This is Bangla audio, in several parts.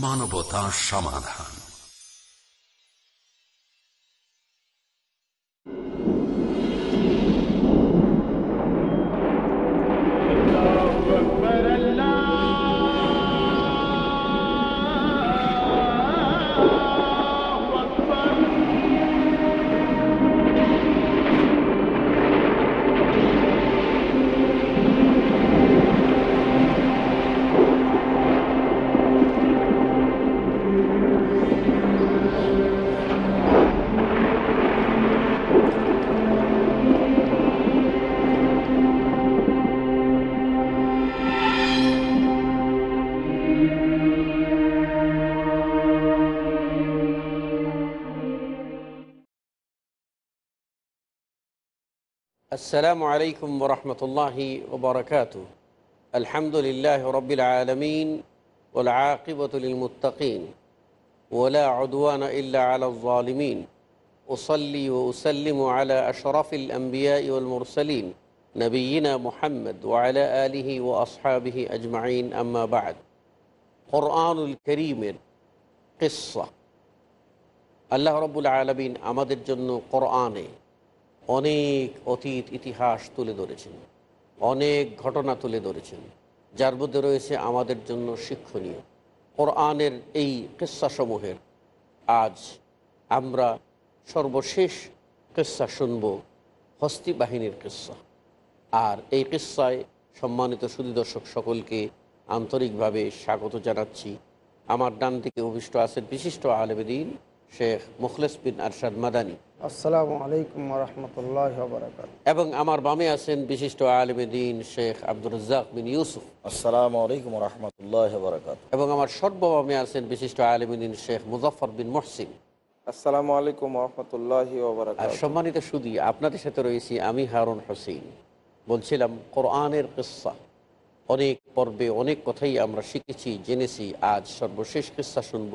বাংলা মানবতা সমাধান। السلام عليكم ورحمة الله وبركاته الحمد لله رب العالمين والعاقبة للمتقين ولا عدوان إلا على الظالمين أصلي وأسلم على أشرف الأنبياء والمرسلين نبينا محمد وعلى آله وأصحابه أجمعين أما بعد قرآن الكريم قصة আল্লাহ রব্বুল আলমিন আমাদের জন্য কোরআনে অনেক অতীত ইতিহাস তুলে ধরেছেন। অনেক ঘটনা তুলে ধরেছেন। যার মধ্যে রয়েছে আমাদের জন্য শিক্ষণীয়। কোরআনের এই কিস্সাসমূহের। আজ আমরা সর্বশেষ কিস্সা শুনব হস্তি বাহিনীর কিস্সা। আর এই কিস্সায় সম্মানিত সুদী দর্শক সকলকে আন্তরিকভাবে স্বাগত জানাচ্ছি। আমার ডান দিকে অভিষ্ট আছেন বিশিষ্ট আলমদিন শেখ মুখলেস বিন আরশাদ মাদানী। আসসালামু আলাইকুম রহমতুল্লাহ বারকাত এবং আমার বামে আছেন বিশিষ্ট আলমদিন শেখ আব্দুর রাজ্জাক বিন ইউসুফ। আসসালামু আলাইকুম রহমতুল্লাহ বরকাত এবং আমার সর্ববামে আছেন বিশিষ্ট আলমদিন শেখ মুজফর বিন মহসিন। আসসালামু আলাইকুম রহমতুল্লাহ আর সম্মানিত সুদী আপনাদের সাথে রয়েছি আমি হারুন হোসেন বলছিলাম কোরআনের কিস্সা। অনেক পর্বে অনেক কথাই আমরা শিখেছি জেনেছি আজ সর্বশেষ কিস্সা শুনব।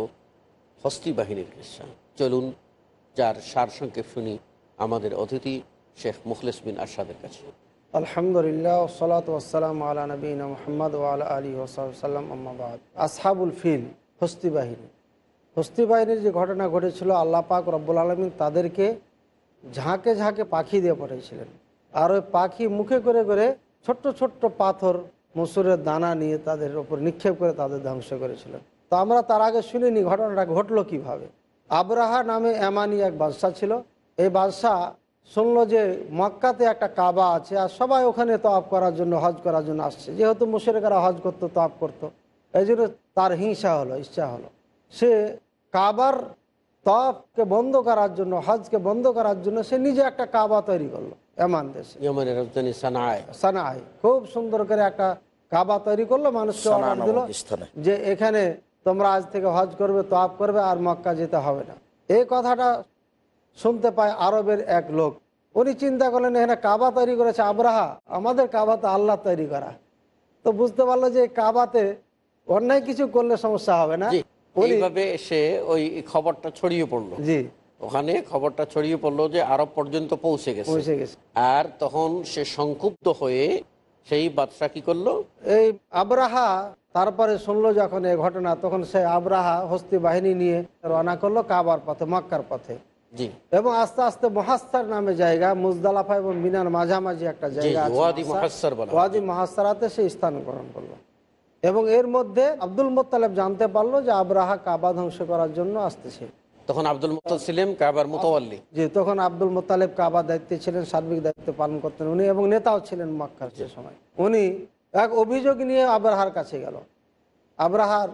হস্তি বাহিনীর কিস্সা। চলুন যার সার সংক্ষেপ শুনি আমাদের অতিথি শেখ মুখলেস বিন আরশাদের কাছে। আলহামদুলিল্লাহ সালাত ওয়াসালাম আলা নবীন মোহাম্মদ ওয়ালা আলী ওসাল্লাম আম্মাবাদ আসহাবুল ফিল, হস্তি বাহিনী। হস্তি বাহিনীর যে ঘটনা ঘটেছিল, আল্লাহ পাক রব্বুল আলমিন তাদেরকে ঝাঁকে ঝাঁকে পাখি দিয়ে পাঠিয়েছিলেন। আর ওই পাখি মুখে করে করে ছোট্ট ছোট্ট পাথর, মসুরের দানা নিয়ে তাদের ওপর নিক্ষেপ করে তাদের ধ্বংস করেছিলেন। তো আমরা তার আগে শুনিনি ঘটনাটা ঘটলো কীভাবে। আবরাহা নামে এমানি এক বাদশাহ ছিল। এই বাদশাহ শুনলো যে মক্কাতে একটা কাবা আছে আর সবাই ওখানে তফ করার জন্য হজ করার জন্য আসছে। যেহেতু মুশরেকরা হজ করতো তফ করতো। এই জন্য তার হিংসা হলো ইচ্ছা হলো। সে কাবার তফকে বন্ধ করার জন্য হজকে বন্ধ করার জন্য সে নিজে একটা কাবা তৈরি করল এমান দেশে। সানায় খুব সুন্দর করে একটা কাবা তৈরি করল মানুষকে অর্ডার দিল যে এখানে তোমরা আজ থেকে হজ করবে তফ করবে আর মক্কা যেতে হবে না। এই কথাটা শুনতে পায় আরবের এক লোক। উনি চিন্তা করলেন এখানে কাবা তৈরি করেছে আবরাহা আমাদের কাবা তো আল্লাহ তৈরি করা। তো বুঝতে পারল যে কাবাতে অন্যায় কিছু করলে সমস্যা হবে না। এইভাবে এসে ওই খবরটা ছড়িয়ে পড়ল। জি। ওখানে খবরটা ছড়িয়ে পড়ল যে আরব পর্যন্ত পৌঁছে গেছে। পৌঁছে গেছে। আর তখন সে সংক্ষুব্ধ হয়ে সেই বাদশা কি করল? এই আবরাহা তারপরে শুনলো যখন এই ঘটনা তখন সে আবরাহা হস্তি বাহিনী নিয়ে রওনা করল কাবার পথে মক্কার পথে। জি। এবং আস্তে আস্তে মহাস্তার নামে জায়গা মুজদালাফা এবং মিনার মাঝামাঝি একটা জায়গা ওয়াদি মহাস্তারাতে সে স্থান গ্রহণ করল। এবং এর মধ্যে আব্দুল মোত্তালেব জানতে পারল যে আবরাহা কাবা ধ্বংস করার জন্য আসতেছে। তখন আব্দুল মুতাসিলিম কাবার মুতাওয়াল্লি। যে তখন আব্দুল মোত্তালেব কাবা দায়িত্বে ছিলেন সার্বিক দায়িত্ব পালন করতেন উনি এবং নেতাও ছিলেন মক্কার সে সময়। উনি এক অভিযোগ নিয়ে আবরাহার কাছে গেল। আবরাহার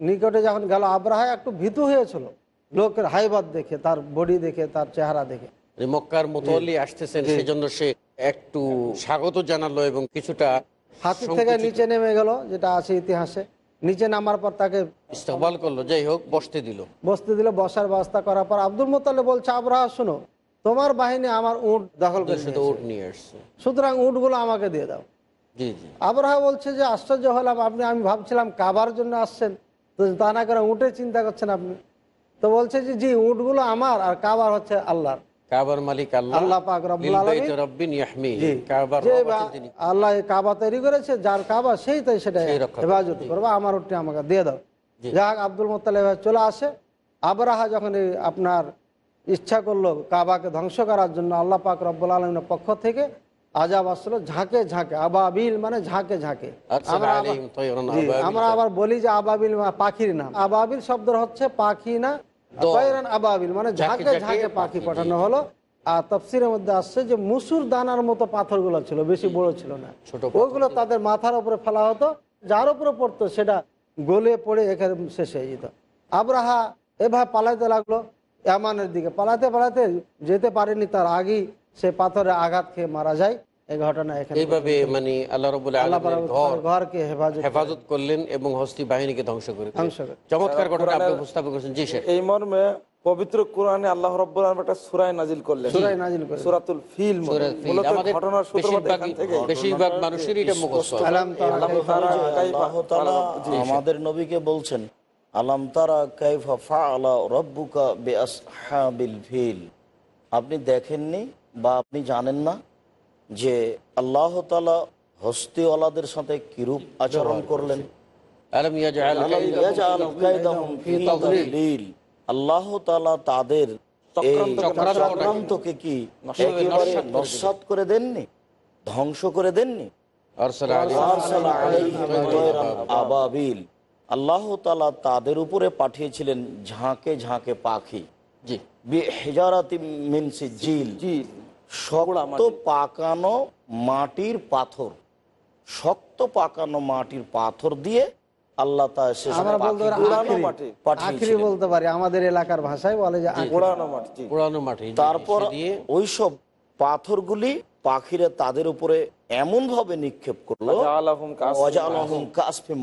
নিকটে যখন গেল আবরাহা একটু ভীতু হয়েছিল। লোকের হাইবাদ দেখে তার বডি দেখে তার চেহারা দেখে। মক্কার মুতাওয়াল্লি আসতেছেন সেজন্য সে একটু স্বাগত জানালো এবং কিছুটা হাতি থেকে নিচে নেমে গেল যেটা আছে ইতিহাসে। নিচে নামার পর তাকে ইস্তকবাল করল যাই হোক বসতে দিল। বসতে দিল বসার ব্যবস্থা করার পর আব্দুল মোতালে বলছে আবরাহা শুনো তোমার বাহিনী আমার উট দখল করে শুধু। উঠ নিয়ে আসছে। সুতরাং উটগুলো আমাকে দিয়ে দাও। আবরাহা বলছে যে আশ্চর্য হলাম আপনি আমি ভাবছিলাম কাবার জন্য আসছেন। তো তা না করে উঠে চিন্তা করছেন আপনি। তো বলছে যে জি উটগুলো আমার আর কাবার হচ্ছে আল্লাহর। কাবার মালিক আল্লাহ। আল্লাহ পাক কাবা তৈরি করেছে যার কাবা সেই তাই সেটা হেফাজত করবে আমার ওটি আমাকে দিয়ে দাও। যাক আব্দুল মোত্তালেব চলে আসে। আবরাহা যখন আপনার ইচ্ছা করল কাবাকে ধ্বংস করার জন্য আল্লাহ পাক রব্বুল আলমিনের পক্ষ থেকে আজাব আসলো ঝাঁকে ঝাঁকে আবাবিল মানে ঝাঁকে ঝাঁকে। আমরা আবার- আবাবিল। আমরা আবার বলি যে আবাবিল পাখির নাম। আবাবিল শব্দ হচ্ছে পাখি না আবাবিল মানে ঝাঁকে ঝাঁকে পাখি পাঠানো হলো। আর তফসিরের মধ্যে আসছে যে মুসুর দানার মতো পাথরগুলো ছিল বেশি বড় ছিল না। ছোট ওগুলো তাদের মাথার উপরে ফেলা হতো যার উপরে পড়তো সেটা গলে পড়ে এখানে শেষ হয়ে যেত। আবরাহা এভাবে পালাইতে লাগল ইয়ামানের দিকে। পালাতে পালাতে যেতে পারেনি তার আগেই সে পাথরে আঘাত খেয়ে মারা যায়। এই ঘটনা এইভাবে মানে আল্লাহ ঘরকে হেফাজত করলেন এবং হস্তি বাহিনীকে ধ্বংস করে ধ্বংস করে। চমৎকার ঘটনা আপনি উপস্থাপন করেছেন। জি এই মর্মে পবিত্র কোরআনে আল্লাহ রব্বুল একটা করলেন। সুরাতুল ফিল মূলত আমাদের ঘটনার সূত্রপাত এখান থেকে। বেশিরভাগ মানুষেরই এটা মুখস্থ। আলাম তারা আল্লাহ কাইফা তাআলা ফাআলা। কাইফা। আল্লাহ তাআলা আমাদের নবীকে বলছেন আলাম তারা কাইফা ফাআলা রব্বুকা বিআসহাবিল ফিল? আপনি দেখেননি বা আপনি জানেন না যে আল্লাহ তাআলা হস্তিওয়ালাদের সাথে কিরূপ আচরণ করলেন। আল্লাহ তাদের চক্রান্তকে কি? করে দেননি। ধ্বংস করে দেননি? আবাবিল। আল্লাহ তাআলা তাদের উপরে পাঠিয়েছিলেন ঝাঁকে ঝাঁকে পাখি। জি। বিহিজারাতি মিন সিজিল জি। শক্ত পাকানো মাটির পাথর। শক্ত পাকানো মাটির পাথর দিয়ে আল্লাহ তা বলতে পারি মাটি। আমাদের এলাকার ভাষায় বলে যে জি, তারপর ওইসব পাথরগুলি পাখিরা তাদের উপরে এমন ভাবে নিক্ষেপ করল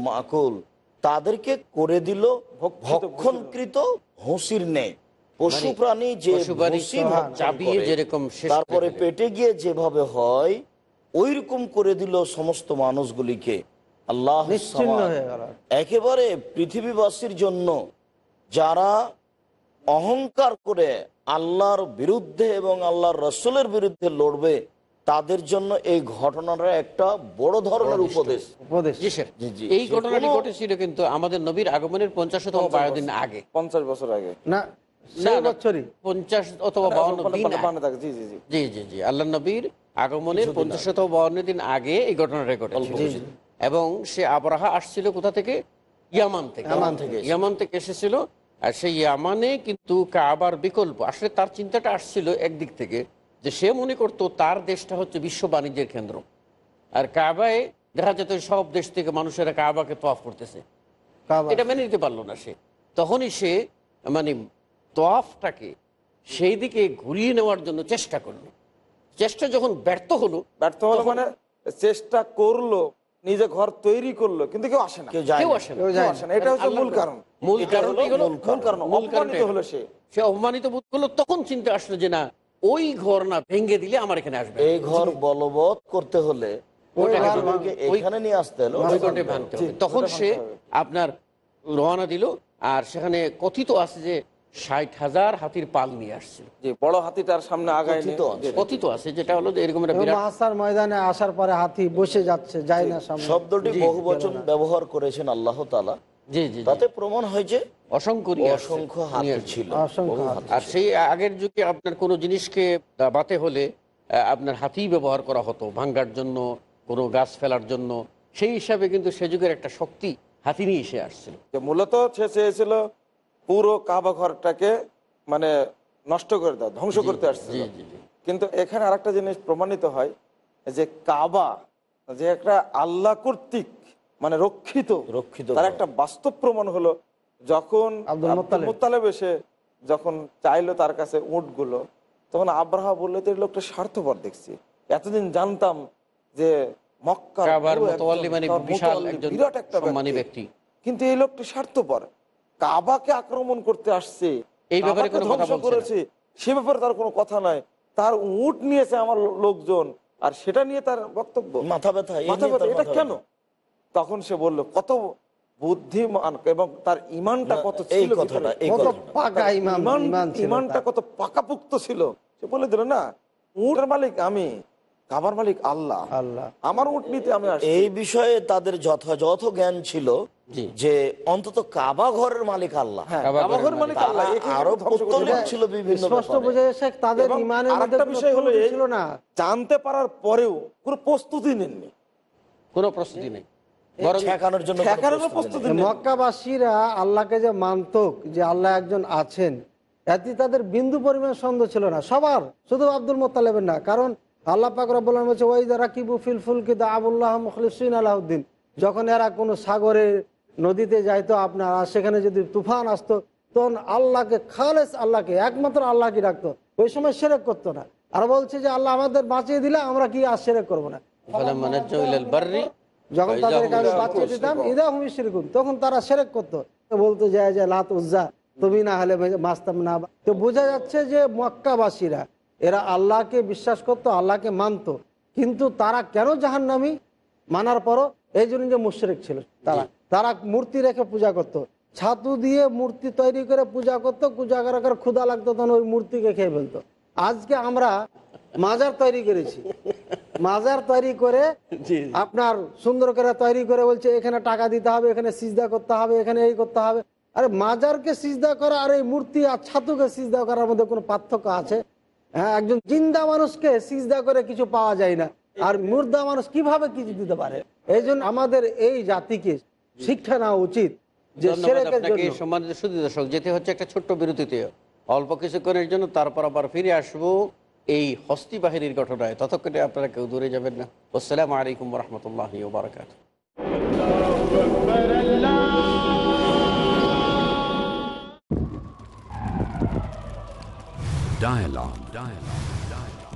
মাকুল। তাদেরকে করে দিল ভক্ষণকৃত হুঁসির নেই পশু প্রাণী যে পশু প্রাণী করে, যেরকম তারপরে পেটে গিয়ে যেভাবে হয় ওই রকম করে দিল সমস্ত মানুষগুলিকে। আল্লাহ একেবারে পৃথিবীবাসীর জন্য যারা অহংকার করে আল্লাহর বিরুদ্ধে এবং আল্লাহর রসুলের বিরুদ্ধে লড়বে তাদের জন্য এই ঘটনাটা একটা বড় ধরনের উপদেশ। এই ঘটনাটি ঘটেছিল কিন্তু আমাদের নবীর আগমনের পঞ্চাশতম বারো দিন আগে। পঞ্চাশ বছর আগে। না, সেই বছরই পঞ্চাশ অথবা বাউন্ন দিন আগে। বানে থাকে জি জি জি। জি জি জি আল্লাহ নবীর আগমনের পঞ্চাশত বাউন্ন দিন আগে এই ঘটনাটা ঘটেছিল এবং সে আবরাহা আসছিল কোথা থেকে? ইয়ামান থেকে। ইয়ামান থেকে ইয়ামান থেকে এসেছিল। আর সেই ইয়ামানে কিন্তু কাবার বিকল্প। আসলে তার চিন্তাটা আসছিল একদিক থেকে যে সে মনে করতো তার দেশটা হচ্ছে বিশ্ব বাণিজ্যের কেন্দ্র। আর কাবায় দেখা যেত সব দেশ থেকে মানুষেরা কাবাকে তোয়াফ করতেছে। এটা মেনে নিতে পারল না সে। তখনই সে মানে তোয়াফটাকে সেই দিকে ঘুরিয়ে নেওয়ার জন্য চেষ্টা করল। চেষ্টা যখন ব্যর্থ হলো ব্যর্থ হলো মানে চেষ্টা করল নিজে ঘর তৈরি করল কিন্তু কেউ আসে না। কেউ যায় কেউ আসে না। এটা হচ্ছে মূল কারণ। মূল কারণ মূল কারণ। অপমানিত হলো সে। সে অপমানিত বোধ করল তখন চিন্তা আসলো যে না ওই ঘর না ভেঙে দিলে আমার এখানে আসবে এই ঘর বলবৎ করতে হলে ওটাকে ওদেরকে ওই- এখানে নিয়ে আসতে হলো ওই ঘরটাই ভাঙতে হবে। তখন সে আপনার রওনা দিল আর সেখানে কথিত আছে যে ষাট হাজার হাতির পাল নিয়ে আসছিল যে বড় হাতিটার সামনে আগায় কথিত আছে। যেটা হলো এরকম মাহাসার ময়দানে আসার পরে হাতি বসে যাচ্ছে যায় না সামনে। শব্দটি বহু বচন ব্যবহার করেছেন আল্লাহ তালা জি জি জি। তাতে প্রমাণ হয়েছে অসংখ্য অসংখ্য হাতি ছিল। হাতি। হাতি আর সেই আগের যুগে আপনার কোনো জিনিসকে দাবাতে হলে আহ, আপনার হাতি ব্যবহার করা হতো ভাঙ্গার জন্য কোনো গাছ ফেলার জন্য। সেই হিসাবে কিন্তু সে যুগের একটা শক্তি হাতি নিয়ে এসে আসছিল। যে মূলত সে চেয়েছিল পুরো কাবা ঘরটাকে মানে নষ্ট করে দেওয়া ধ্বংস করতে জি কিন্তু এখানে আরেকটা জিনিস প্রমাণিত হয় যে কাবা যে একটা আল্লাহ কর্তৃক মানে রক্ষিত রক্ষিত তার একটা বাস্তব প্রমাণ হলো যখন মুত্তালিব। এসে যখন চাইলো তার কাছে উটগুলো তখন আব্রাহা বললে তো এই লোকটা স্বার্থপর দেখছি। এতদিন জানতাম যে মক্কা মানে বিরাট একটা ব্যক্তি। ব্যক্তি। কিন্তু এই লোকটি স্বার্থপর। কাবাকে আক্রমণ করতে আসছে এই ব্যাপারে কোনো কথা ধ্বংস বলছে করেছে সে ব্যাপারে তার কোনো কথা নাই। তার উট নিয়েছে আমার লোকজন আর সেটা নিয়ে তার বক্তব্য। মাথা ব্যথা মাথা ব্যথা এটা কেন? তখন সে বলল কত বুদ্ধিমান এবং তার ইমানটা কত এই ছিল ইমানটা কত পাকাপুক্ত ছিল। সে বলে দিল না উটের মালিক আমি কাবার মালিক আল্লাহ। আল্লাহ। আমার উট নিতে আমি এই বিষয়ে তাদের যথাযথ জ্ঞান ছিল। যে অন্তত কাবা ঘরের মালিক আল্লাহ। হ্যাঁ আরও। ছিল বিভিন্ন তাদের বিষয় হলো ছিল না। জানতে পারার পরেও কোনো প্রস্তুতি নেননি। কোনো প্রস্তুতি নেই। মক্কাবাসীরা আল্লাহকে যে মানতক যে আল্লাহ একজন আছেন এতে তাদের বিন্দু পরিমাণ সন্দেহ ছিল না। সবার শুধু আব্দুল মোত্তালেবের না। কারণ আল্লাহ পাক রব্বুল ওই যারা কিবু ফিল ফুলকি দা আবুল্লাহ মুখলিসিন আলাউদ্দিন যখন এরা কোনো সাগরে নদীতে যাইতো আপনার আর সেখানে যদি তুফান আসতো তখন আল্লাহকে খালেস আল্লাহকে একমাত্র আল্লাহকে ডাকতো। ওই সময় সেরেক করতো না। আর বলছে যে আল্লাহ আমাদের বাঁচিয়ে দিলে আমরা কি আর সেরেক করব না? যখন তাদেরকে আমি ইউশরিকুন। দিতাম ইদা হুমি শিরকুন তখন তারা সেরেক করতো। বলতো যায় যে লাত উজ্জা তুমি না হলে মাস্তাম না। তো বোঝা যাচ্ছে যে মক্কাবাসীরা এরা আল্লাহকে বিশ্বাস করতো আল্লাহকে মানতো। কিন্তু তারা কেন জাহান্নামী? মানার পরও এই জন্য যে মুশরিক ছিল তারা। তারা মূর্তি রেখে পূজা করতো। ছাতু দিয়ে মূর্তি তৈরি করে পূজা করতো পূজা করার করে ক্ষুদা লাগতো তখন ওই মূর্তিকে খেয়ে ফেলতো। আজকে আমরা মাজার তৈরি করেছি। মাজার তৈরি করে আপনার সুন্দর করে তৈরি করে বলছে এখানে টাকা দিতে হবে এখানে সিজদা করতে হবে এখানে এই করতে হবে। আরে মাজারকে সিজদা করা আর এই মূর্তি আর ছাতুকে সিজদা করার মধ্যে কোনো পার্থক্য আছে? হ্যাঁ একজন জিন্দা মানুষকে সিজদা করে কিছু পাওয়া যায় না। আর মুর্দা মানুষ কীভাবে কিছু দিতে পারে? এই জন্য আমাদের এই জাতিকে শিক্ষা নেওয়া উচিত যে সম্মানিত সুদী দর্শক যেতে হচ্ছে একটা ছোট্ট বিরতিতে। অল্প কিছুক্ষণের জন্য তারপর আবার ফিরে আসব এই হস্তি বাহিনীর ঘটনায়। ততক্ষণে আপনারা কেউ দূরে যাবেন না। আসসালামু আলাইকুম রহমতুল্লাহ বারকাত Dialogue. Dialogue.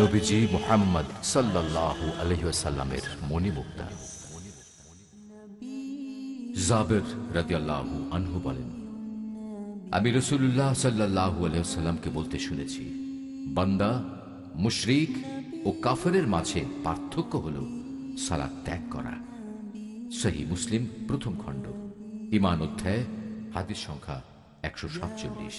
নবীজি মোহাম্মদ সাল্লাল্লাহু আলহিসাল্লামের জাবের আনহু বলেন, আমি রসুল্লাহ সাল্লাহু আলহামকে বলতে শুনেছি, বান্দা মুশরিক ও কাফেরের মাঝে পার্থক্য হল সালাদ ত্যাগ করা। সহি মুসলিম প্রথম খণ্ড, ইমান অধ্যায়, হাদিস সংখ্যা একশো সাতচল্লিশ।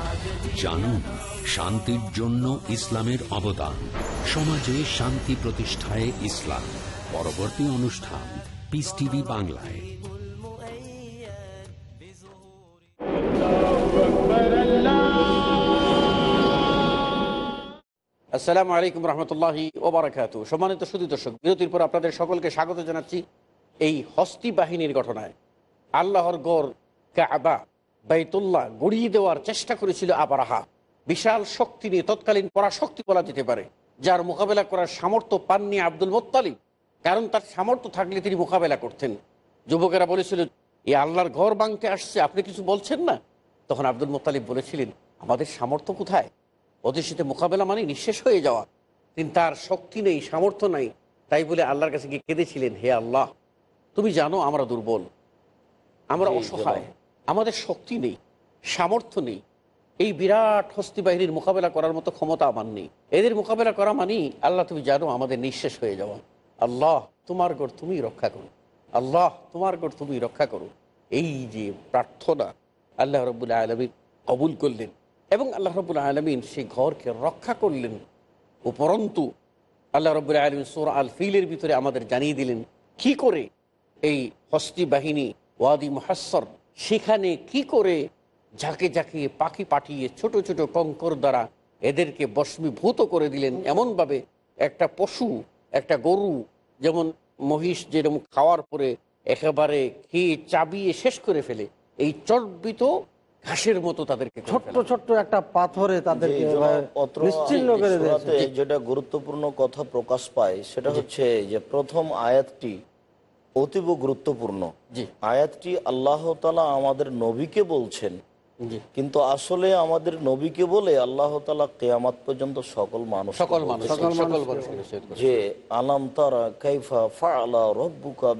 জানুন শান্তির জন্য ইসলামের অবদান। সমাজে শান্তি প্রতিষ্ঠায় ইসলাম। পরবর্তী অনুষ্ঠান পিস টিভি বাংলায়। আসসালামু আলাইকুম রহমতুল্লাহি ওবরাকাতু সম্মানিত সুদী দর্শক, বিরতির পর আপনাদের সকলকে স্বাগত জানাচ্ছি এই হস্তি বাহিনীর ঘটনায় আল্লাহর গড় কাবা। বাইতুল্লাহ গড়িয়ে দেওয়ার চেষ্টা করেছিল আবারাহা। বিশাল শক্তি নিয়ে তৎকালীন পরাশক্তি বলা যেতে পারে যার মোকাবেলা করার সামর্থ্য পাননি আব্দুল মোত্তালিব কারণ তার সামর্থ্য থাকলে তিনি মোকাবেলা করতেন। যুবকেরা বলেছিল এই আল্লাহর ঘর ভাঙতে আসছে আপনি কিছু বলছেন না? তখন আব্দুল মোত্তালিব বলেছিলেন আমাদের সামর্থ্য কোথায়? ওদের সাথে মোকাবেলা মানে নিঃশেষ হয়ে যাওয়া। তিনি তার শক্তি নেই সামর্থ্য নাই তাই বলে আল্লাহর কাছে গিয়ে কেঁদেছিলেন হে আল্লাহ তুমি জানো আমরা দুর্বল আমরা অসহায় আমাদের শক্তি নেই, সামর্থ্য নেই। এই বিরাট হস্তি বাহিনীর মোকাবেলা করার মতো ক্ষমতা আমার নেই। এদের মোকাবেলা করা মানি আল্লাহ, তুমি জানো আমাদের নিঃশেষ হয়ে যাওয়া। আল্লাহ, তোমার গড় তুমি রক্ষা করো। আল্লাহ, তোমার গড় তুমি রক্ষা করো। এই যে প্রার্থনা আল্লাহ রবুল্লা আলমিন কবুল করলেন এবং আল্লাহ রবুল্লা আলমিন সেই ঘরকে রক্ষা করলেন উপরন্তু আল্লাহ রবুল্লা আলমিন সোর আল ফিলের ভিতরে আমাদের জানিয়ে দিলেন, কি করে এই হস্তি বাহিনী ওয়াদি মহাসর সেখানে কি করে ঝাঁকে ঝাঁকে পাখি পাঠিয়ে ছোট ছোট কঙ্কর দ্বারা এদেরকে বস্মীভূত করে দিলেন? এমনভাবে একটা পশু একটা গরু যেমন মহিষ যেরকম খাওয়ার পরে একেবারে খেয়ে চাবিয়ে শেষ করে ফেলে এই চর্বিত ঘাসের মতো তাদেরকে ছোট্ট ছোট্ট একটা পাথরে তাদেরকে করে যেটা গুরুত্বপূর্ণ কথা প্রকাশ পায় সেটা হচ্ছে যে প্রথম আয়াতটি অতীব গুরুত্বপূর্ণ। আয়াতটি আল্লাহ তালা আমাদের নবীকে বলছেন। কিন্তু আসলে আমাদের নবীকে বলে আল্লাহ তালা কেয়ামাত পর্যন্ত সকল মানুষ সকল। যে আলাম তারা কাইফা রব্বুকা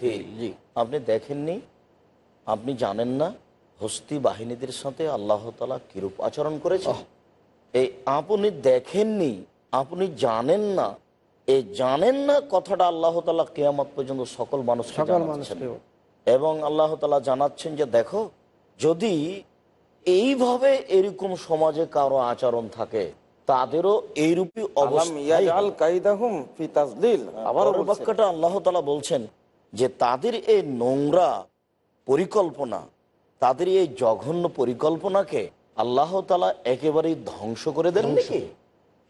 ফিল। জি। আপনি দেখেননি? আপনি জানেন না? হস্তি বাহিনীদের সাথে আল্লাহ তালা কিরূপ আচরণ করেছে এই আপনি দেখেননি? আপনি জানেন না? এই জানেন না কথাটা আল্লাহ তালা কেয়ামত পর্যন্ত সকল মানুষ এবং আল্লাহ তালা জানাচ্ছেন যে দেখো যদি এইভাবে এরকম সমাজে কারও আচরণ থাকে তাদেরও পরের বলছেন, বাক্যটা আল্লাহ তালা বলছেন যে তাদের এই নোংরা পরিকল্পনা তাদের এই জঘন্য পরিকল্পনাকে আল্লাহ তালা একেবারেই ধ্বংস করে দেন নাকি?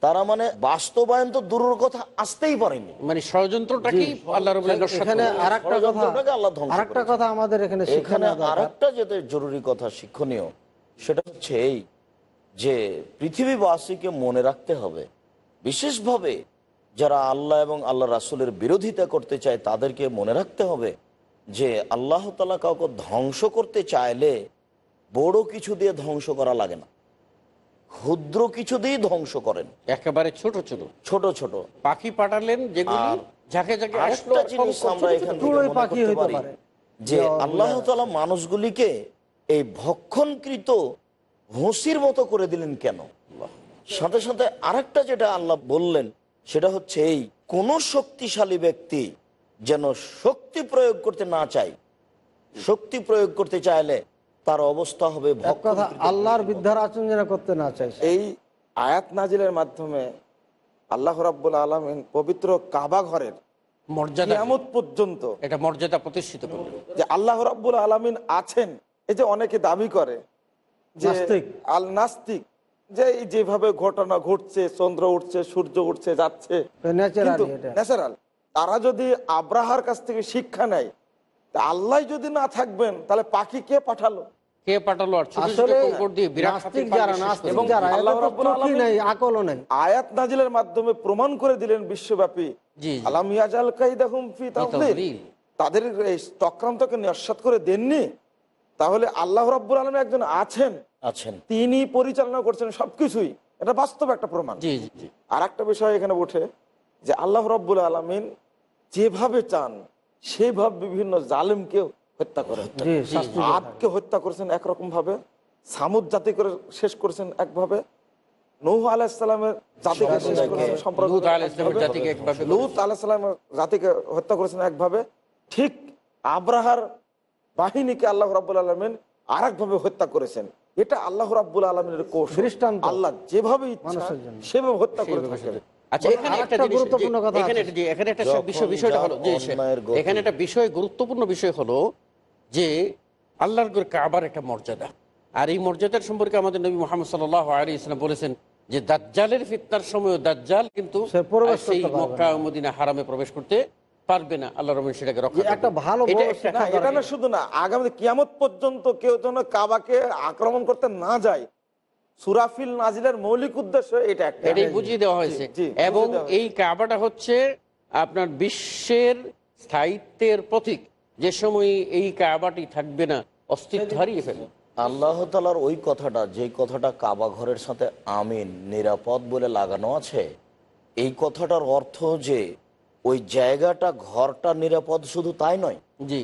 তারা মানে বাস্তবায়ন তো দূরের কথা আসতেই পারেনি মানে ষড়যন্ত্রটাকেই আল্লাহ রবুল্লাহ নস্বাত এখানে করে। আর একটা কথা ষড়যন্ত্রটাকে আল্লাহ ধ্বংস আর একটা করেছেন। কথা আমাদের এখানে এখানে শিক্ষণীয় আর দরকার। একটা যেটা জরুরি কথা শিক্ষণীয় সেটা হচ্ছে এই যে পৃথিবীবাসীকে মনে রাখতে হবে বিশেষভাবে যারা আল্লাহ এবং আল্লাহ রাসুলের বিরোধিতা করতে চায় তাদেরকে মনে রাখতে হবে যে আল্লাহ তালা কাউকে ধ্বংস করতে চাইলে বড় কিছু দিয়ে ধ্বংস করা লাগে না ক্ষুদ্র কিছু দিয়ে ধ্বংস করেন। একেবারে ছোট ছোট। ছোট ছোট। পাখি পাঠালেন যেগুলি আর ঝাঁকে ঝাঁকে আসলো জিনিস আমরা এখান থেকে পাখি পারি যে আল্লাহ তালা মানুষগুলিকে এই ভক্ষণকৃত ভুসির মতো করে দিলেন কেন? সাথে সাথে আরেকটা যেটা আল্লাহ বললেন সেটা হচ্ছে এই কোন শক্তিশালী ব্যক্তি যেন শক্তি প্রয়োগ করতে না চায়। শক্তি প্রয়োগ করতে চাইলে তার অবস্থা হবে আল্লাহর বিদ্যার আচরণ যেন করতে না চাইছে এই আয়াত নাজিলের মাধ্যমে আল্লাহ রাব্বুল আলমিন পবিত্র কাবা ঘরের মর্যাদা পর্যন্ত এটা মর্যাদা প্রতিষ্ঠিত যে আল্লাহ রাব্বুল আলমিন আছেন এই যে অনেকে দাবি করে যে আল নাস্তিক যে যেভাবে ঘটনা ঘটছে চন্দ্র উঠছে সূর্য উঠছে যাচ্ছে ন্যাচারালি কিন্তু এটা। ন্যাচারাল তারা যদি আব্রাহার কাছ থেকে শিক্ষা নেয় তা আল্লাহ যদি না থাকবেন তাহলে পাখি কে পাঠালো? কে পাঠালো? আয়াত নাজিলের মাধ্যমে প্রমাণ করে দিলেন বিশ্বব্যাপী। জি, জি। আলাম ইয়াজাল কাইদাহুম ফি তাদলিল। তাদলিল। তাদের এই চক্রান্তকে নিঃসাত করে দেননি? তাহলে আল্লাহ রাব্বুল আলম একজন আছেন। আছেন। তিনি পরিচালনা করছেন সবকিছুই। এটা বাস্তব একটা প্রমাণ। জি জি জি। আর একটা বিষয় এখানে উঠে যে আল্লাহ রব্বুল আলমিন যেভাবে চান সেইভাবে বিভিন্ন জালিমকে হত্যা করেন আদকে হত্যা করেছেন একরকম ভাবে সামুদ জাতি করে শেষ করেছেন একভাবে নৌহ জাতিকে শেষ করেছেন সম্প্রদায় লূত জাতিকে হত্যা করেছেন একভাবে। ঠিক আব্রাহার বাহিনীকে আল্লাহ রাব্বুল আলমিন আর হত্যা করেছেন। এটা আল্লাহ রাব্বুল আলমিনের কৌশল। আল্লাহ যেভাবে ইচ্ছা সেভাবে হত্যা করে থাকেন। আচ্ছা এখানে একটা গুরুত্বপূর্ণ কথা এখানে এখানে একটা বিষয় বিষয়টা হলো যে যার অন্যায়ের গতি- এখানে একটা বিষয় গুরুত্বপূর্ণ বিষয় হলো যে আল্লাহর কাবার একটা মর্যাদা। আর এই মর্যাদার সম্পর্কে আমাদের নবী মোহাম্মদ সাল্লাহ আলী ইসলাম বলেছেন যে দাজ্জালের ফিতনার সময় দাজ্জাল কিন্তু সেই মক্কা মদিনা হারামে প্রবেশ করতে পারবে না আল্লাহ রহমান সেটাকে রক্ষা একটা ভালো এটা না শুধু না আগামী কিয়ামত পর্যন্ত কেউ যেন কাবাকে আক্রমণ করতে না যায় সুরাফিল নাজিলের মৌলিক উদ্দেশ্য এটা একটা। এটাই বুঝিয়ে দেওয়া হয়েছে। এবং এই কাবাটা হচ্ছে আপনার বিশ্বের স্থায়িত্বের প্রতীক। যে সময় এই কাবাটি থাকবে না অস্তিত্ব হারিয়ে ফেলবে। আল্লাহ তালার ওই কথাটা যে কথাটা কাবা ঘরের সাথে আমিন নিরাপদ বলে লাগানো আছে এই কথাটার অর্থ যে ওই জায়গাটা ঘরটা নিরাপদ শুধু তাই নয়। জি।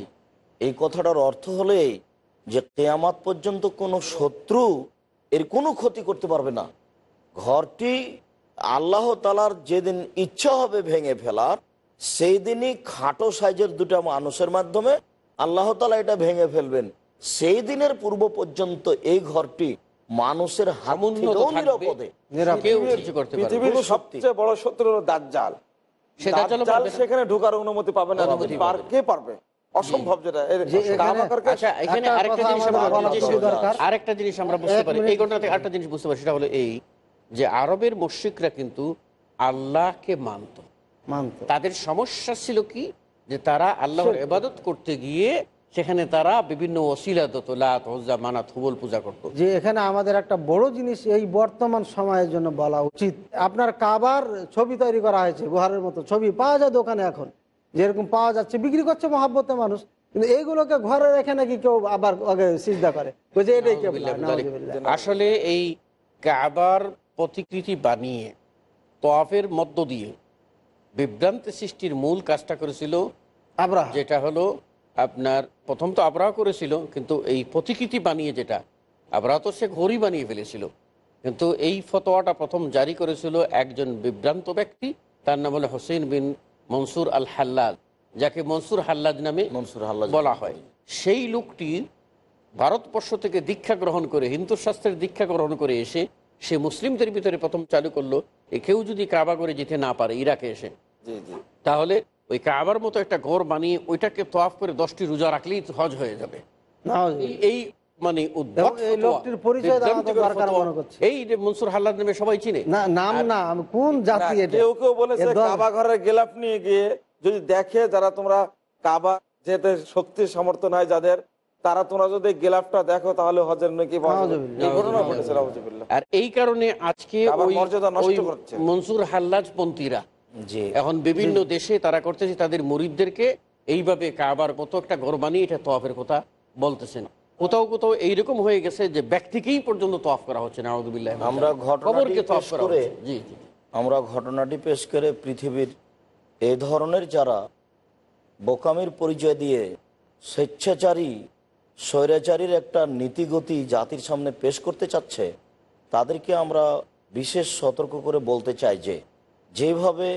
এই কথাটার অর্থ হলে যে কেয়ামাত পর্যন্ত কোনো শত্রু এর কোনো ক্ষতি করতে পারবে না। ঘরটি আল্লাহ তালার যেদিন ইচ্ছা হবে ভেঙে ফেলার সেই দিনই খাটো সাইজের দুটা মানুষের মাধ্যমে আল্লাহ তালা এটা ভেঙে ফেলবেন। সেই দিনের পূর্ব পর্যন্ত এই ঘরটি মানুষের। সবচেয়ে বড় শত্রু হলো দাজ্জাল। সেখানে ঢোকার অনুমতি পাবে না। পারবে? অসম্ভব যেটা। এখানে- আচ্ছা আরেকটা জিনিস আমরা বুঝতে পারি। আরেকটা জিনিস আমরা বুঝতে পারি। এই ঘটনা থেকে আরেকটা জিনিস বুঝতে পারি সেটা হলো এই যে আরবের মুশরিকরা কিন্তু আল্লাহকে মানত। মানত। তাদের সমস্যা ছিল কি? যে তারা আল্লাহর ইবাদত করতে গিয়ে সেখানে তারা বিভিন্ন মানাত হুবল পূজা করতো। যে এখানে আমাদের একটা বড় জিনিস এই বর্তমান সময়ের জন্য বলা উচিত। আপনার কাবার ছবি তৈরি করা হয়েছে গুহারের মতো ছবি। পাওয়া যায় দোকানে এখন। যেরকম পাওয়া যাচ্ছে বিক্রি করছে মহাব্বতে মানুষ। কিন্তু এইগুলোকে ঘরে রেখে নাকি কেউ আবার সিজদা করে। বলছে এটাই আসলে এই কাবার প্রতিকৃতি বানিয়ে তোয়াফের মধ্য দিয়ে বিভ্রান্তি সৃষ্টির মূল কাজটা করেছিল আবরা যেটা হলো আপনার প্রথম তো আবরাহ করেছিল কিন্তু এই প্রতিকৃতি বানিয়ে যেটা আবরাহ তো সে ঘড়ি বানিয়ে ফেলেছিল। কিন্তু এই ফতোয়াটা প্রথম জারি করেছিল একজন বিভ্রান্ত ব্যক্তি তার নাম হলো হোসেন বিন মনসুর আল হাল্লাদ যাকে মনসুর হাল্লাদ নামে মনসুর হাল্লাদ বলা হয়। সেই লোকটি ভারতবর্ষ থেকে দীক্ষা গ্রহণ করে হিন্দু শাস্ত্রের দীক্ষা গ্রহণ করে এসে সে মুসলিমদের ভিতরে প্রথম চালু করল এ কেউ যদি কাবা করে যেতে না পারে ইরাকে এসে। তাহলে ওই কাবার মতো একটা ঘর বানিয়ে ওইটাকে তোয়াফ করে দশটি রোজা রাখলেই হজ হয়ে যাবে। এই মানে এই লোকটির পরিচয় জানা তো বিভ্রান্তিকর দরকার মনে করছি। এই যে মনসুর হাল্লাদ নামে সবাই চিনে না নাম না আমি কোন জাতি এটা কেউ কেউ বলেছে কাবা ঘরের গেলাপ নিয়ে গিয়ে যদি দেখে যারা তোমরা কাবা যেতে শক্তি সামর্থ্য নাই যাদের তারা তোমরা যদি গেলাপটা দেখো তাহলে হজের নাকি পাওয়া যাবে। নাউজুবিল্লাহ। এই ঘটনা ঘটেছে আর এই কারণে আজকে কাবার ওই মর্যাদা নষ্ট ওই করছে। মনসুর হাল্লাজ পন্থীরা জি এখন বিভিন্ন দেশে তারা করতেছে তাদের মুরিদদেরকে এইভাবে কাবার মতো একটা ঘর বানিয়ে এটা তোয়াফের কথা বলতেছেন কোথাও কোথাও এইরকম হয়ে গেছে যে ব্যক্তিকেই পর্যন্ত তোয়াফ করা হচ্ছে না আমরা ঘটনাটি পেশ করে জি জি আমরা ঘটনাটি পেশ করে পৃথিবীর এ ধরনের যারা বোকামির পরিচয় দিয়ে স্বেচ্ছাচারী স্বৈরাচারীর একটা নীতিগতি জাতির সামনে পেশ করতে চাচ্ছে তাদেরকে আমরা বিশেষ সতর্ক করে বলতে চাই যে যেভাবে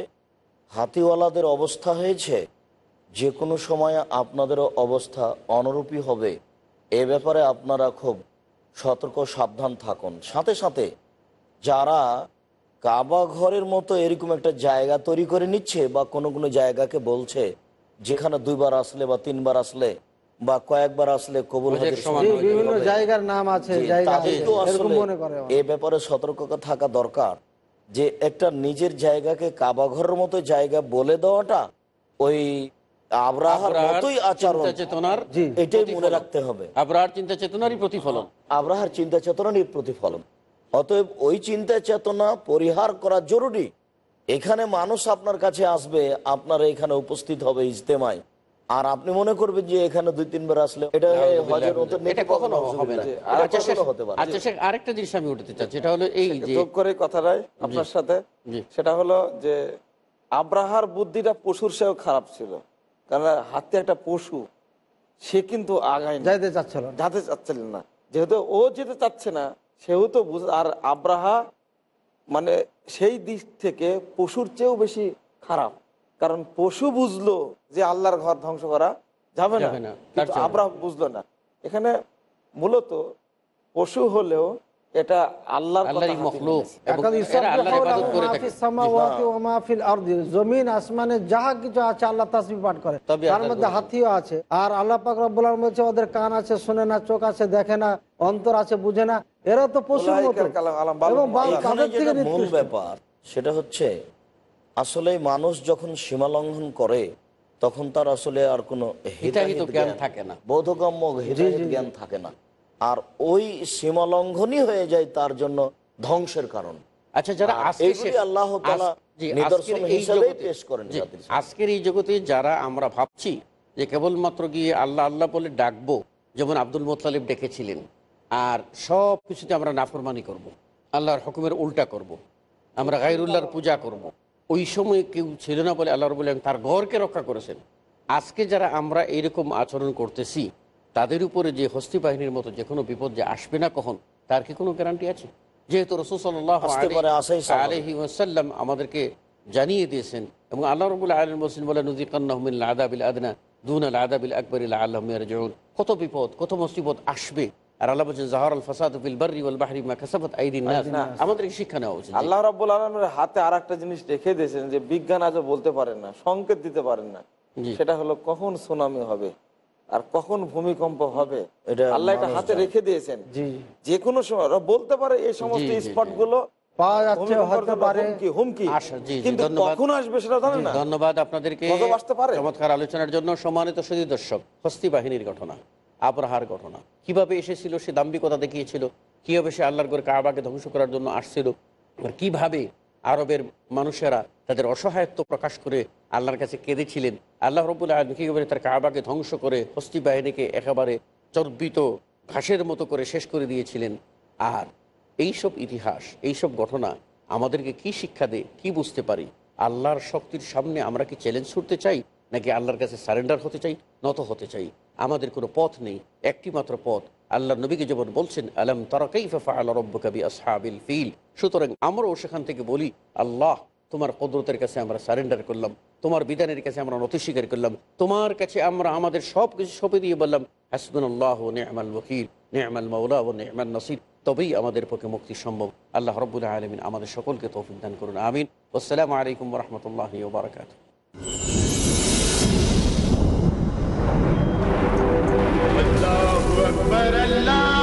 হাতিওয়ালাদের অবস্থা হয়েছে যে কোনো সময় আপনাদেরও অবস্থা অনুরূপী হবে। এ ব্যাপারে আপনারা খুব সতর্ক সাবধান থাকুন। সাথে সাথে যারা কাবা ঘরের মতো এরকম একটা জায়গা তৈরি করে নিচ্ছে বা কোনো কোনো জায়গাকে বলছে যেখানে দুইবার আসলে বা তিনবার আসলে বা কয়েকবার আসলে কবুল বিভিন্ন জায়গার নাম আছে মনে এ ব্যাপারে সতর্কতা থাকা দরকার যে একটা নিজের জায়গাকে কাবা ঘরের মতো জায়গা বলে দেওয়াটা ওই আবরাহার আবরাহার মতোই আচরণ। চেতনার এটাই মনে রাখতে হবে। আবরার চিন্তা চেতনারই প্রতিফলন। আব্রাহার চিন্তা চেতনারই প্রতিফলন। অতএব ওই চিন্তা চেতনা পরিহার করা জরুরি। এখানে মানুষ আপনার কাছে আসবে আপনার এখানে উপস্থিত হবে ইজতেমায়। আর আপনি মনে করবেন যে এখানে দুই তিনবার আসলে এটা এটা কখনো কখনো হবে না। আচ্ছা আচ্ছা শেখ আরেকটা জিনিস আমি উঠতে চাচ্ছি এটা হলো এই যে যোগ করে কথাটাই আপনার সাথে। সেটা হলো যে আব্রাহার বুদ্ধিটা পশুর সেও খারাপ ছিল। কারণ হাতে একটা পশু সে কিন্তু আগায় যাইতে চাচ্ছিল। যাতে চাচ্ছিলেন না। যেহেতু ও যেতে চাচ্ছে না সেও তো বুঝ আর আব্রাহা মানে সেই দিক থেকে পশুর চেয়েও বেশি খারাপ। কারণ পশু বুঝলো যে আল্লাহর ঘর ধ্বংস করা যাবে না। আব্রাহ বুঝলো না। এখানে মূলত পশু হলেও এটা আল্লাহর কথা আল্লাহরই হাতে মখলুক নিয়েছে। এবং একাদ এরা আল্লাহর ইসাব্বিহু ইবাদত লাহু করে মা থাকে। ফিস সামাওয়াতি ওয়া মা ফিল আরদি। জমিন আসমানে যাহা কিছু আছে আল্লাহ তাসবিহ পাঠ করে। তার মধ্যে হাতিও আছে। আর আল্লাহ পাক রব্বুল আলামিন বলছে ওদের কান আছে শুনে না চোখ আছে দেখে না অন্তর আছে বুঝে না। এরা তো পশুর মতো। উলাইকাল কালাম আলাম বালুম এবং বা- আল্লাহ। এখানে তাদের থেকে যেটা মূল ব্যাপার সেটা হচ্ছে আসলে মানুষ যখন সীমা লঙ্ঘন করে তখন তার আসলে আর কোনো হিতাহিত জ্ঞান থাকে না। বোধগম্য হিতাহিত জ্ঞান থাকে না। আর ওই সীমা লঙ্ঘনই হয়ে যায় তার জন্য ধ্বংসের কারণ আচ্ছা যারা আল্লাহ আজকের এই জগতে- যারা আমরা ভাবছি যে কেবলমাত্র গিয়ে আল্লাহ আল্লাহ বলে ডাকবো যেমন আব্দুল মোত্তালিব ডেকেছিলেন আর সব কিছুতে আমরা নাফরমানি করব। আল্লাহর হুকুমের উল্টা করব। আমরা গাইরুল্লাহর পূজা করব। ওই সময় কেউ ছিল না বলে আল্লাহ বলে তার ঘরকে রক্ষা করেছেন আজকে যারা আমরা এরকম আচরণ করতেছি তাদের উপরে যে হস্তি বাহিনীর মতো যে কোনো বিপদ যে আসবে না কখন তার কি কোনো গ্যারান্টি আছে? যেহেতু রসুল ওয়াসাল্লাম আমাদেরকে জানিয়ে দিয়েছেন এবং আল্লাহ রবুল আলম বলছেন বলে নদী কান্নাহমিন আদাবিল আদনা দুন আল আদাবিল আকবরিল আল্লাহ কত বিপদ কত মুসিবত আসবে। আর আল্লাহ বলছেন জাহর আল ফাসাদ বিল বার্রি ওয়াল বাহরি মা কাসাবাত আইদিন নাস। আমাদেরকে শিক্ষা নেওয়া উচিত আল্লাহ রাব্বুল আলমের হাতে আর একটা জিনিস রেখে দিয়েছেন যে বিজ্ঞান আজও বলতে পারেন না সংকেত দিতে পারেন না। সেটা হলো কখন সুনামি হবে। আর কখন ভূমিকম্প হবে আল্লাহ এটা হাতে রেখে দিয়েছেন। যে কোনো সময় ওরা বলতে পারে এই সমস্ত স্পটগুলো পাওয়া যাচ্ছে ভূমিকম্পের হতে জন্য পারে। হুমকি হুমকি। জি, জি, কিন্তু ধন্যবাদ। কখন আসবে সেটা জানেন জি, না। ধন্যবাদ আপনাদেরকে। গজব আসতে পারে। চমৎকার আলোচনার জন্য সম্মানিত সুদী দর্শক হস্তি বাহিনীর ঘটনা আবরাহার ঘটনা। কীভাবে এসেছিল সে দাম্ভিকতা দেখিয়েছিল কীভাবে সে আল্লাহর করে কাবাকে ধ্বংস করার জন্য আসছিল আর কীভাবে আরবের মানুষেরা তাদের অসহায়ত্ব প্রকাশ করে আল্লাহর কাছে কেঁদেছিলেন। আল্লাহ রবুল আলম কীভাবে তার কাবাকে ধ্বংস করে, হস্তি বাহিনীকে একেবারে চর্বিত ঘাসের মতো করে শেষ করে দিয়েছিলেন? আর এইসব ইতিহাস, এইসব ঘটনা আমাদেরকে কি শিক্ষা দেয়, কি বুঝতে পারি? আল্লাহর শক্তির সামনে আমরা কি চ্যালেঞ্জ ছুটতে চাই, নাকি আল্লাহর কাছে সারেন্ডার হতে চাই, নত হতে চাই? আমাদের কোনো পথ নেই, একটি মাত্র পথ। আল্লাহ নবীকে যেমন বলছেন, আলম তারাকাই আল্লাহ রব্ব কবি আসহাবিল ফিল। সুতরাং আমরাও সেখান থেকে বলি, আল্লাহ তোমার কদরতের কাছে আমরা সারেন্ডার করলাম, তোমার বিধানের কাছে আমরা নতি স্বীকার করলাম, তোমার কাছে আমরা আমাদের সব কিছু সঁপে দিয়ে বললাম হাসবুন আল্লাহ নেহমাল ওকিল নেহমাল মৌলা ও নেহমাল নসির। তবেই আমাদের পক্ষে মুক্তি সম্ভব। আল্লাহ রব্বুল আলমিন আমাদের সকলকে তৌফিক দান করুন। আমিন। আসসালামু আলাইকুম রহমতুল্লাহ বারকাত আকাশের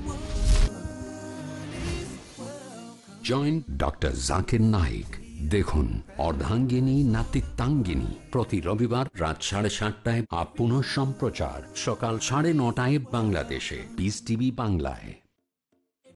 Join doctor Zakir Naik দেখুন, অর্ধাঙ্গিনী, নাতিত্বাঙ্গিনী। প্রতি রবিবার রাত সাড়ে সাতটায় আপ সম্প্রচার। সকাল সাড়ে নটায় বাংলাদেশে। বিস টিভি বাংলায়।